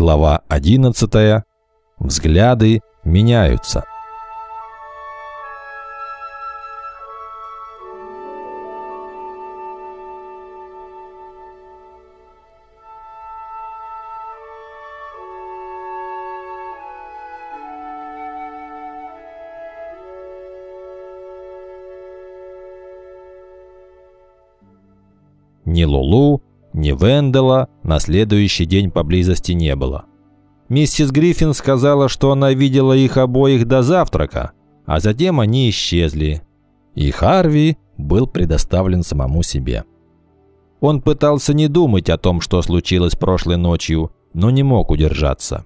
Глава 11. Взгляды меняются. Ни Лулу, ни Вендела на следующий день поблизости не было. Миссис Гриффин сказала, что она видела их обоих до завтрака, а затем они исчезли. И Харви был предоставлен самому себе. Он пытался не думать о том, что случилось прошлой ночью, но не мог удержаться.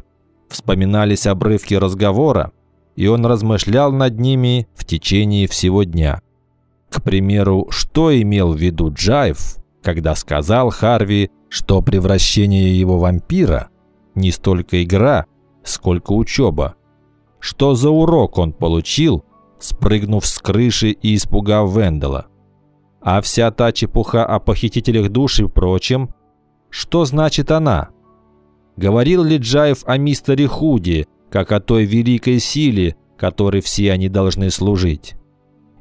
Вспоминались обрывки разговора, и он размышлял над ними в течение всего дня. К примеру, что имел в виду Джайв, когда сказал Харви, что превращение его вампира не столько игра, сколько учеба. Что за урок он получил, спрыгнув с крыши и испугав Вендела? А вся та чепуха о похитителях душ и прочем, что значит она? Говорил ли Джаев о мистере Худи, как о той великой силе, которой все они должны служить?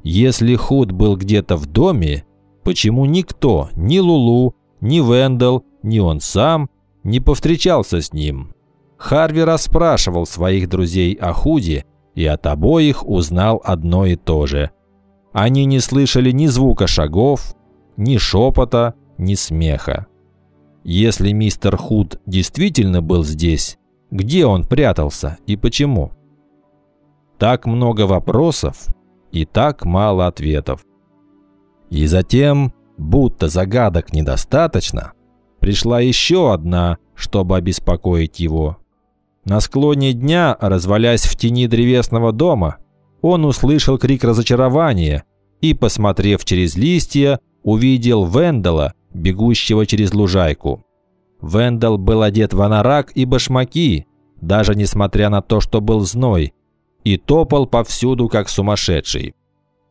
Если Худ был где-то в доме, почему никто, ни Лулу, ни Вендел, ни он сам, не повстречался с ним? Харви расспрашивал своих друзей о Худи и от обоих узнал одно и то же. Они не слышали ни звука шагов, ни шепота, ни смеха. Если мистер Худ действительно был здесь, где он прятался и почему? Так много вопросов и так мало ответов. И затем, будто загадок недостаточно, пришла еще одна, чтобы обеспокоить его. На склоне дня, развалясь в тени древесного дома, он услышал крик разочарования и, посмотрев через листья, увидел Вендела, бегущего через лужайку. Вендел был одет в анорак и башмаки, даже несмотря на то, что был зной, и топал повсюду, как сумасшедший.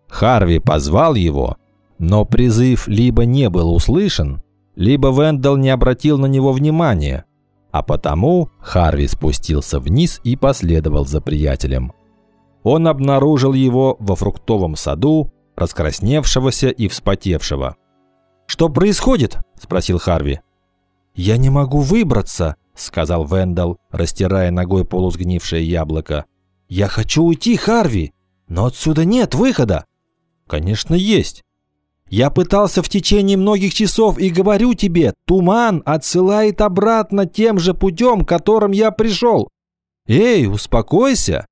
Харви позвал его, но призыв либо не был услышан, либо Вендел не обратил на него внимания, а потому Харви спустился вниз и последовал за приятелем. Он обнаружил его во фруктовом саду, раскрасневшегося и вспотевшего. «Что происходит?» – спросил Харви. «Я не могу выбраться», – сказал Вендел, растирая ногой полусгнившее яблоко. «Я хочу уйти, Харви, но отсюда нет выхода». «Конечно, есть. Я пытался в течение многих часов и говорю тебе, туман отсылает обратно тем же путем, которым я пришел. Эй, успокойся.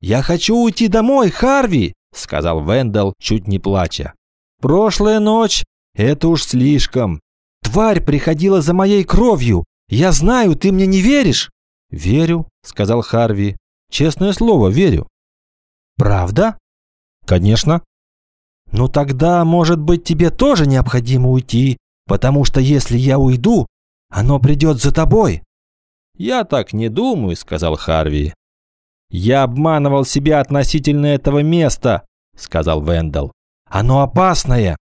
Я хочу уйти домой, Харви, сказал Вендел, чуть не плача. Прошлая ночь – это уж слишком. Тварь приходила за моей кровью. Я знаю, ты мне не веришь. Верю, сказал Харви. Честное слово, верю. Правда? Конечно. «Ну тогда, может быть, тебе тоже необходимо уйти, потому что если я уйду, оно придет за тобой». «Я так не думаю», — сказал Харви. «Я обманывал себя относительно этого места», — сказал Вендел. «Оно опасное».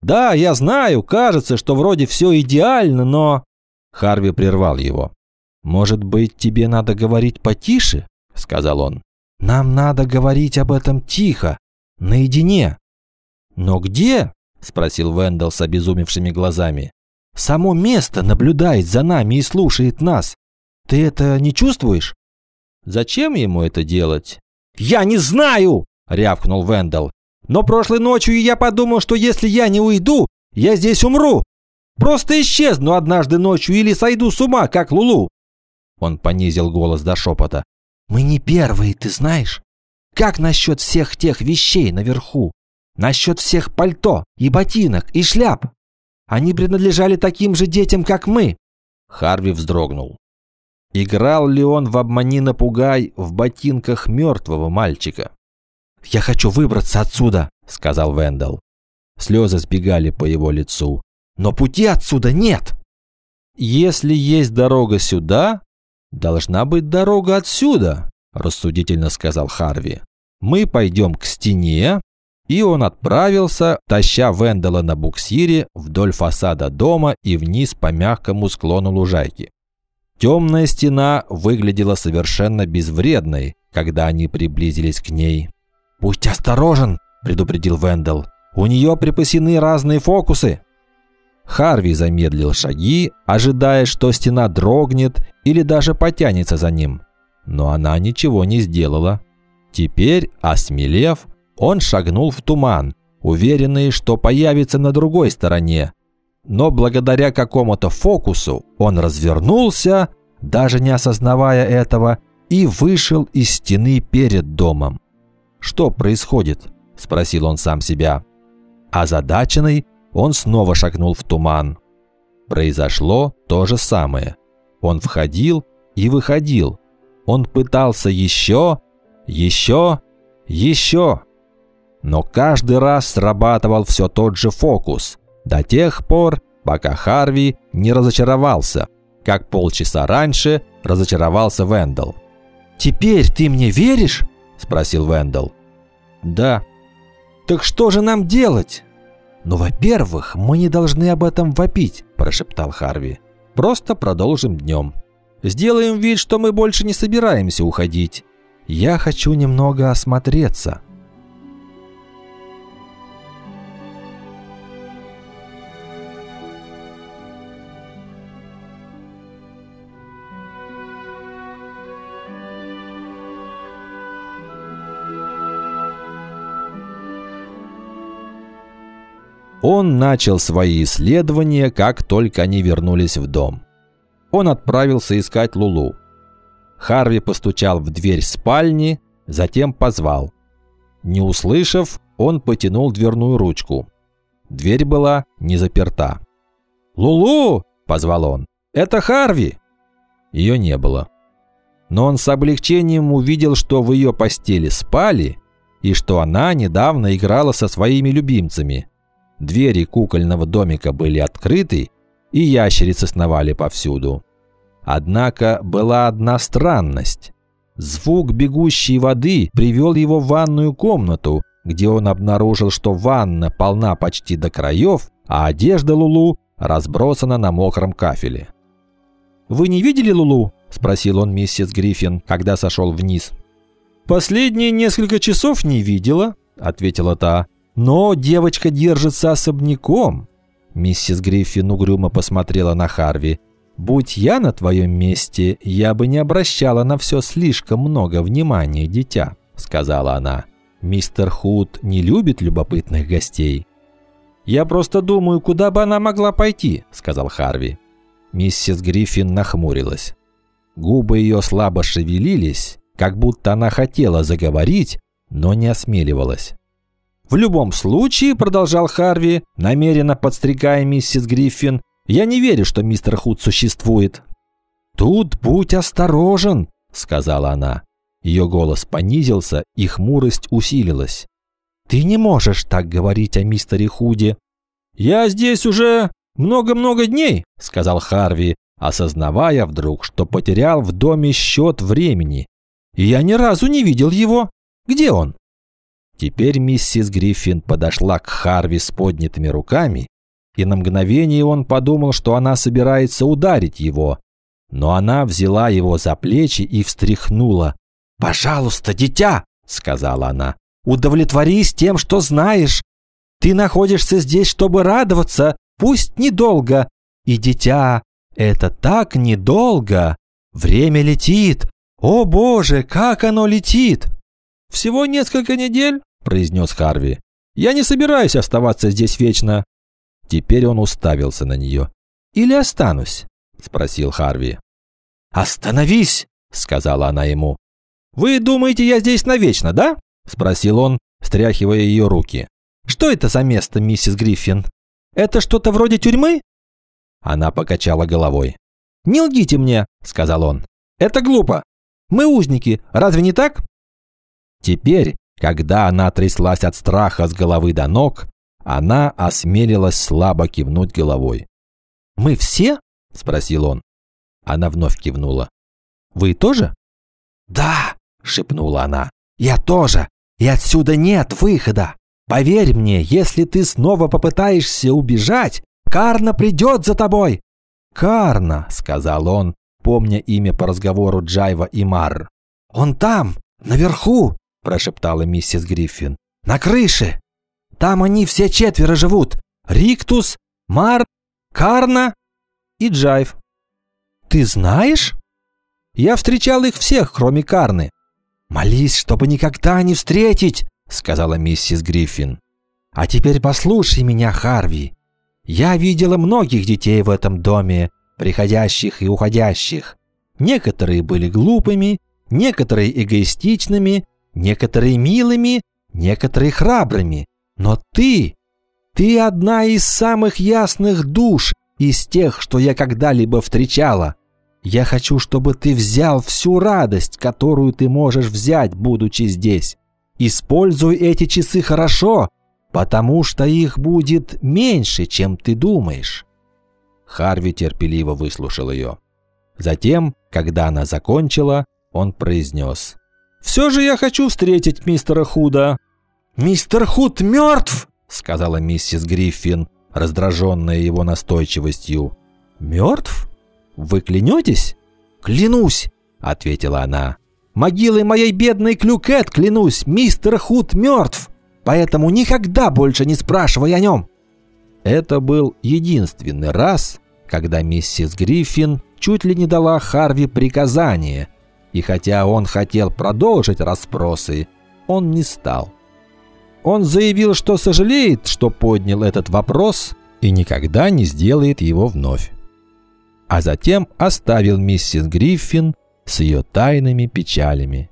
«Да, я знаю, кажется, что вроде все идеально, но...» Харви прервал его. «Может быть, тебе надо говорить потише?» — сказал он. «Нам надо говорить об этом тихо, наедине». «Но где?» – спросил Вендел с обезумевшими глазами. «Само место наблюдает за нами и слушает нас. Ты это не чувствуешь?» «Зачем ему это делать?» «Я не знаю!» – рявкнул Вендел. «Но прошлой ночью я подумал, что если я не уйду, я здесь умру. Просто исчезну однажды ночью или сойду с ума, как Лулу». Он понизил голос до шепота. «Мы не первые, ты знаешь? Как насчет всех тех вещей наверху? Насчет всех пальто и ботинок и шляп. Они принадлежали таким же детям, как мы. Харви вздрогнул. Играл ли он в обмани напугай в ботинках мертвого мальчика? «Я хочу выбраться отсюда», — сказал Вендел. Слезы сбегали по его лицу. «Но пути отсюда нет!» «Если есть дорога сюда, должна быть дорога отсюда», — рассудительно сказал Харви. «Мы пойдем к стене, и он отправился, таща Вендела на буксире вдоль фасада дома и вниз по мягкому склону лужайки. Темная стена выглядела совершенно безвредной, когда они приблизились к ней. «Будь осторожен!» – предупредил Вендел. «У нее припасены разные фокусы!» Харви замедлил шаги, ожидая, что стена дрогнет или даже потянется за ним. Но она ничего не сделала. Теперь, осмелев, он шагнул в туман, уверенный, что появится на другой стороне. Но благодаря какому-то фокусу он развернулся, даже не осознавая этого, и вышел из стены перед домом. «Что происходит?» – спросил он сам себя. Озадаченный, он снова шагнул в туман. Произошло то же самое. Он входил и выходил. Он пытался еще, еще, еще. Но каждый раз срабатывал все тот же фокус. До тех пор, пока Харви не разочаровался, как полчаса раньше разочаровался Вендел. «Теперь ты мне веришь?» – спросил Вендел. «Да». «Так что же нам делать?» «Ну, во-первых, мы не должны об этом вопить», – прошептал Харви. «Просто продолжим днем. Сделаем вид, что мы больше не собираемся уходить. Я хочу немного осмотреться». Он начал свои исследования, как только они вернулись в дом. Он отправился искать Лулу. Харви постучал в дверь спальни, затем позвал. Не услышав, он потянул дверную ручку. Дверь была не заперта. «Лулу!» – позвал он. «Это Харви!» Ее не было. Но он с облегчением увидел, что в ее постели спали, и что она недавно играла со своими любимцами – Двери кукольного домика были открыты, и ящерицы сновали повсюду. Однако была одна странность. Звук бегущей воды привел его в ванную комнату, где он обнаружил, что ванна полна почти до краев, а одежда Лулу разбросана на мокром кафеле. «Вы не видели Лулу?» – спросил он миссис Гриффин, когда сошел вниз. «Последние несколько часов не видела», – ответила та. Но девочка держится особняком. Миссис Гриффин угрюмо посмотрела на Харви. «Будь я на твоем месте, я бы не обращала на все слишком много внимания, дитя», — сказала она. «Мистер Худ не любит любопытных гостей». «Я просто думаю, куда бы она могла пойти», — сказал Харви. Миссис Гриффин нахмурилась. Губы ее слабо шевелились, как будто она хотела заговорить, но не осмеливалась. «В любом случае», – продолжал Харви, намеренно подстрекая миссис Гриффин, «я не верю, что мистер Худ существует». «Тут будь осторожен», – сказала она. Ее голос понизился, и хмурость усилилась. «Ты не можешь так говорить о мистере Худе». «Я здесь уже много-много дней», – сказал Харви, осознавая вдруг, что потерял в доме счет времени. «И я ни разу не видел его. Где он?» Теперь миссис Гриффин подошла к Харви с поднятыми руками, и на мгновение он подумал, что она собирается ударить его. Но она взяла его за плечи и встряхнула. «Пожалуйста, дитя!» – сказала она. «Удовлетворись тем, что знаешь. Ты находишься здесь, чтобы радоваться, пусть недолго. И, дитя, это так недолго. Время летит. О, Боже, как оно летит!» «Всего несколько недель», – произнес Харви. «Я не собираюсь оставаться здесь вечно». Теперь он уставился на нее. «Или останусь?» – спросил Харви. «Остановись!» – сказала она ему. «Вы думаете, я здесь навечно, да?» – спросил он, стряхивая ее руки. «Что это за место, миссис Гриффин? Это что-то вроде тюрьмы?» Она покачала головой. «Не лгите мне», – сказал он. «Это глупо. Мы узники, разве не так?» Теперь, когда она тряслась от страха с головы до ног, она осмелилась слабо кивнуть головой. «Мы все?» – спросил он. Она вновь кивнула. «Вы тоже?» «Да!» – шепнула она. «Я тоже! И отсюда нет выхода! Поверь мне, если ты снова попытаешься убежать, Карна придет за тобой!» «Карна!» – сказал он, помня имя по разговору Джайва и Мар. «Он там, наверху!» – прошептала миссис Гриффин. «На крыше! Там они все четверо живут. Риктус, Мар, Карна и Джайв». «Ты знаешь?» «Я встречал их всех, кроме Карны». «Молись, чтобы никогда не встретить!» – сказала миссис Гриффин. «А теперь послушай меня, Харви. Я видела многих детей в этом доме, приходящих и уходящих. Некоторые были глупыми, некоторые эгоистичными, некоторые милыми, некоторые храбрыми. Но ты, ты одна из самых ясных душ из тех, что я когда-либо встречала. Я хочу, чтобы ты взял всю радость, которую ты можешь взять, будучи здесь. Используй эти часы хорошо, потому что их будет меньше, чем ты думаешь». Харви терпеливо выслушал ее. Затем, когда она закончила, он произнес. «Все же я хочу встретить мистера Худа». «Мистер Худ мертв!» – сказала миссис Гриффин, раздраженная его настойчивостью. «Мертв? Вы клянетесь?» «Клянусь!» – ответила она. «Могилой моей бедной Клюкет клянусь, мистер Худ мертв!» поэтому никогда больше не спрашивай о нем». Это был единственный раз, когда миссис Гриффин чуть ли не дала Харви приказание, и хотя он хотел продолжить расспросы, он не стал. Он заявил, что сожалеет, что поднял этот вопрос и никогда не сделает его вновь. А затем оставил миссис Гриффин с ее тайными печалями.